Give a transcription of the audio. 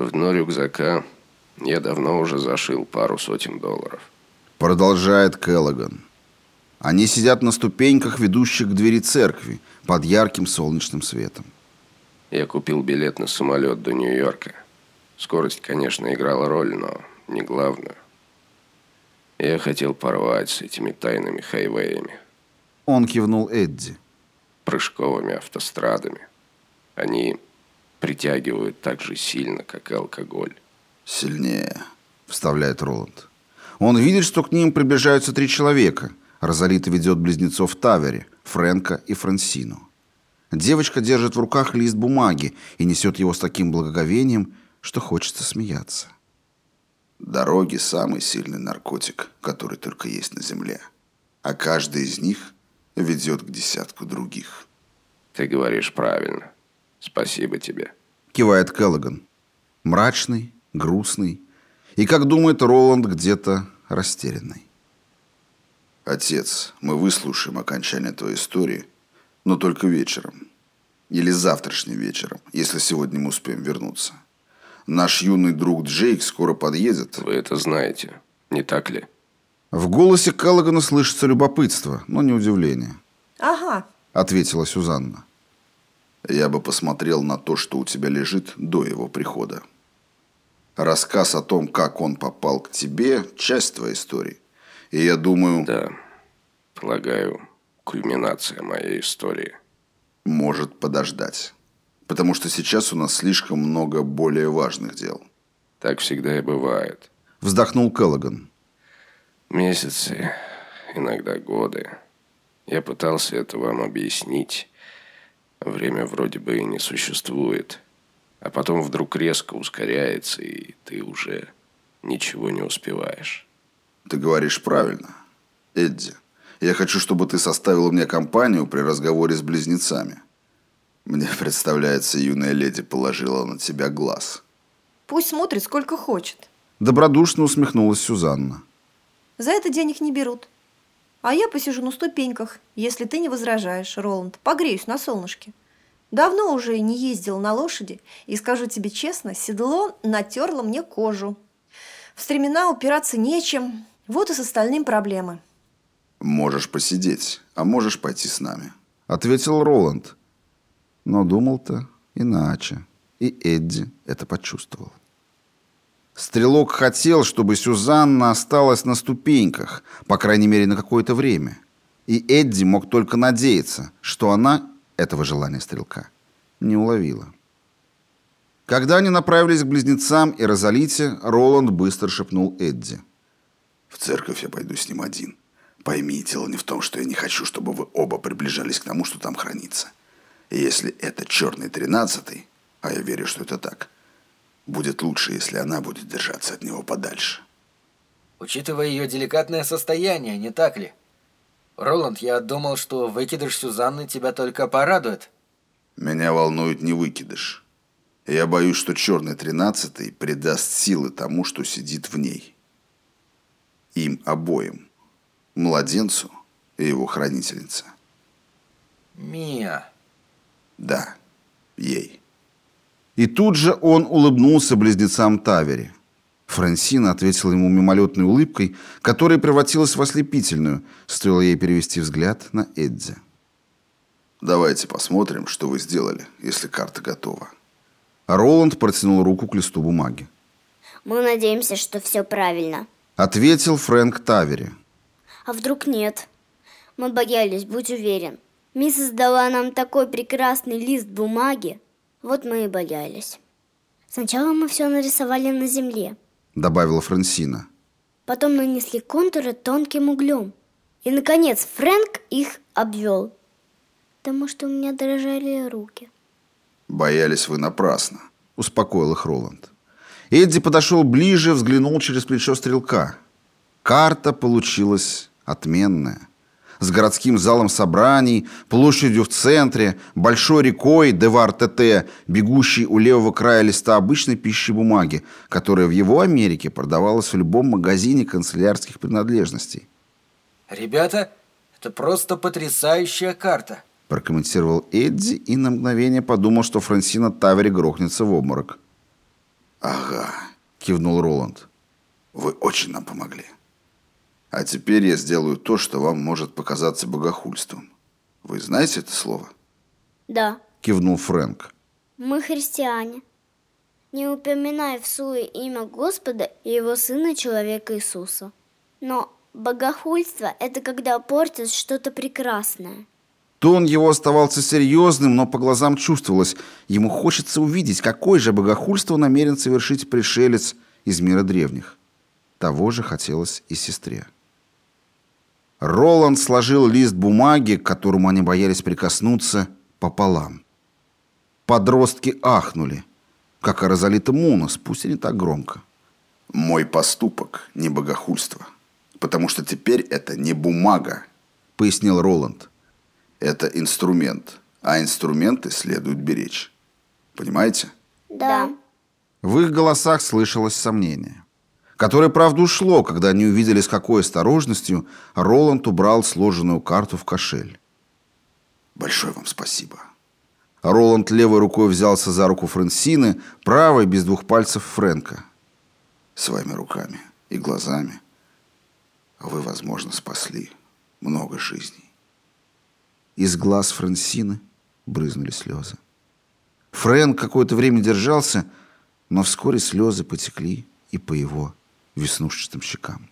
В дно рюкзака я давно уже зашил пару сотен долларов. Продолжает Келлоган. Они сидят на ступеньках, ведущих к двери церкви, под ярким солнечным светом. Я купил билет на самолет до Нью-Йорка. Скорость, конечно, играла роль, но не главную. Я хотел порвать с этими тайными хайвеями. Он кивнул Эдди. Прыжковыми автострадами. Они притягивают так же сильно, как и алкоголь. «Сильнее», — вставляет Роланд. Он видит, что к ним приближаются три человека. Розалита ведет близнецов Тавере, Фрэнка и Франсину. Девочка держит в руках лист бумаги и несет его с таким благоговением, что хочется смеяться. Дороги – самый сильный наркотик, который только есть на Земле. А каждый из них ведет к десятку других. Ты говоришь правильно. Спасибо тебе. Кивает Келлоган. Мрачный, грустный и, как думает Роланд, где-то растерянный. Отец, мы выслушаем окончание твоей истории, но только вечером. Или завтрашним вечером, если сегодня мы успеем вернуться. Наш юный друг Джейк скоро подъедет. Вы это знаете, не так ли? В голосе Келлогана слышится любопытство, но не удивление. Ага. Ответила Сюзанна. Я бы посмотрел на то, что у тебя лежит до его прихода. Рассказ о том, как он попал к тебе, часть твоей истории. И я думаю... Да, полагаю, кульминация моей истории. Может подождать. Потому что сейчас у нас слишком много более важных дел. Так всегда и бывает. Вздохнул Келлоган. Месяцы, иногда годы. Я пытался это вам объяснить. Время вроде бы и не существует. А потом вдруг резко ускоряется, и ты уже ничего не успеваешь. Ты говоришь правильно. Эдди, я хочу, чтобы ты составил мне компанию при разговоре с близнецами. Мне представляется, юная леди положила на тебя глаз. Пусть смотрит сколько хочет. Добродушно усмехнулась Сюзанна. За это денег не берут. А я посижу на ступеньках, если ты не возражаешь, Роланд. Погреюсь на солнышке. Давно уже не ездил на лошади, и скажу тебе честно, седло натерло мне кожу. В стремена упираться нечем, вот и с остальным проблемы. Можешь посидеть, а можешь пойти с нами. Ответил Роланд. Но думал-то иначе. И Эдди это почувствовал. Стрелок хотел, чтобы Сюзанна осталась на ступеньках, по крайней мере, на какое-то время. И Эдди мог только надеяться, что она этого желания стрелка не уловила. Когда они направились к близнецам и Розалите, Роланд быстро шепнул Эдди. «В церковь я пойду с ним один. Пойми, дело не в том, что я не хочу, чтобы вы оба приближались к тому, что там хранится. И если это черный тринадцатый, а я верю, что это так, будет лучше, если она будет держаться от него подальше». Учитывая ее деликатное состояние, не так ли? Роланд, я думал, что выкидыш Сюзанны тебя только порадует. Меня волнует не выкидыш. Я боюсь, что черный тринадцатый придаст силы тому, что сидит в ней. Им обоим. Младенцу и его хранительнице. Мия. Да, ей. И тут же он улыбнулся близнецам Тавери. Франсина ответила ему мимолетной улыбкой, которая превратилась в ослепительную, стоило ей перевести взгляд на Эдди. Давайте посмотрим, что вы сделали, если карта готова. Роланд протянул руку к листу бумаги. Мы надеемся, что все правильно. Ответил Фрэнк Тавери. А вдруг нет? Мы боялись, будь уверен. Мисс дала нам такой прекрасный лист бумаги. Вот мы и боялись. Сначала мы все нарисовали на земле, добавила Франсина. Потом нанесли контуры тонким углем. И, наконец, Фрэнк их обвел. Потому что у меня дрожали руки. Боялись вы напрасно, успокоил их Роланд. Эдди подошел ближе, взглянул через плечо стрелка. Карта получилась отменная с городским залом собраний, площадью в центре, большой рекой Девар-ТТ, бегущей у левого края листа обычной пищи бумаги, которая в его Америке продавалась в любом магазине канцелярских принадлежностей. «Ребята, это просто потрясающая карта!» прокомментировал Эдди и на мгновение подумал, что Франсина Тавери грохнется в обморок. Ага, кивнул Роланд. вы очень нам помогли. А теперь я сделаю то, что вам может показаться богохульством. Вы знаете это слово? Да, Кивнул Фрэнк. мы христиане. Не упоминай в суе имя Господа и его Сына Человека Иисуса. Но богохульство – это когда портят что-то прекрасное. Тон его оставался серьезным, но по глазам чувствовалось, ему хочется увидеть, какое же богохульство намерен совершить пришелец из мира древних. Того же хотелось и сестре. Роланд сложил лист бумаги, к которому они боялись прикоснуться, пополам. Подростки ахнули, как и Розалита Мунос, пусть и не так громко. Мой поступок не богохульство. Потому что теперь это не бумага, Пояснил Роланд. это инструмент. А инструменты следует беречь. Понимаете? Да. В их голосах слышалось сомнение. Которое, правда, ушло, когда они увидели, с какой осторожностью Роланд убрал сложенную карту в кошель. Большое вам спасибо. Роланд левой рукой взялся за руку Франсины, правой без двух пальцев Фрэнка. Своими руками и глазами вы, возможно, спасли много жизней. Из глаз Франсины брызнули слезы. Фрэнк какое-то время держался, но вскоре слезы потекли и по его веснушчатым щекам.